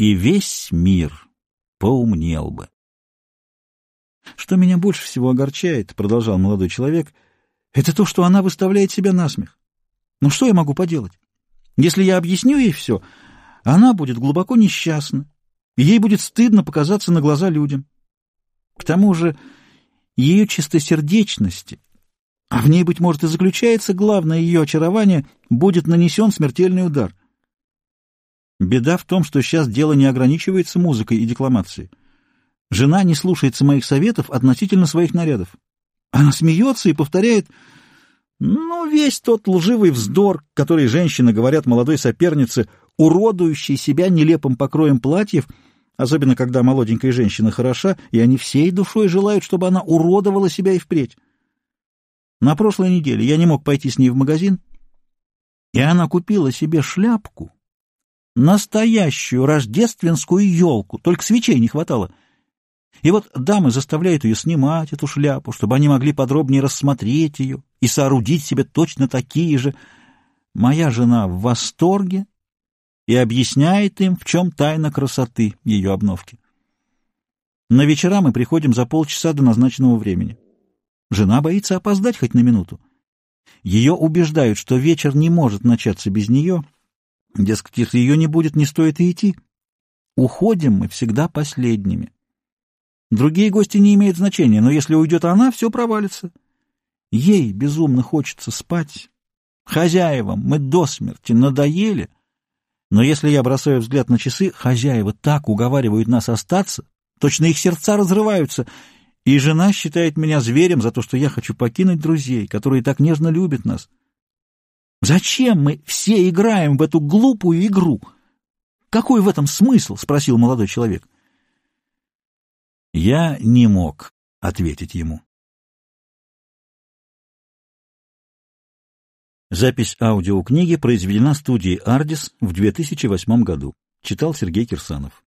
и весь мир поумнел бы. «Что меня больше всего огорчает, — продолжал молодой человек, — это то, что она выставляет себя насмех. Ну что я могу поделать? Если я объясню ей все, она будет глубоко несчастна, и ей будет стыдно показаться на глаза людям. К тому же ее чистосердечности, а в ней, быть может, и заключается главное ее очарование, будет нанесен смертельный удар. Беда в том, что сейчас дело не ограничивается музыкой и декламацией. Жена не слушается моих советов относительно своих нарядов. Она смеется и повторяет, ну, весь тот лживый вздор, который женщины говорят молодой сопернице, уродующей себя нелепым покроем платьев, особенно когда молоденькая женщина хороша, и они всей душой желают, чтобы она уродовала себя и впредь. На прошлой неделе я не мог пойти с ней в магазин, и она купила себе шляпку, настоящую рождественскую елку, только свечей не хватало — и вот дамы заставляют ее снимать эту шляпу, чтобы они могли подробнее рассмотреть ее и соорудить себе точно такие же. Моя жена в восторге и объясняет им, в чем тайна красоты ее обновки. На вечера мы приходим за полчаса до назначенного времени. Жена боится опоздать хоть на минуту. Ее убеждают, что вечер не может начаться без нее. Дескать, если ее не будет, не стоит и идти. Уходим мы всегда последними. Другие гости не имеют значения, но если уйдет она, все провалится. Ей безумно хочется спать. Хозяевам мы до смерти надоели. Но если я бросаю взгляд на часы, хозяева так уговаривают нас остаться, точно их сердца разрываются, и жена считает меня зверем за то, что я хочу покинуть друзей, которые так нежно любят нас. Зачем мы все играем в эту глупую игру? Какой в этом смысл? — спросил молодой человек. — я не мог ответить ему. Запись аудиокниги произведена студией «Ардис» в 2008 году. Читал Сергей Кирсанов.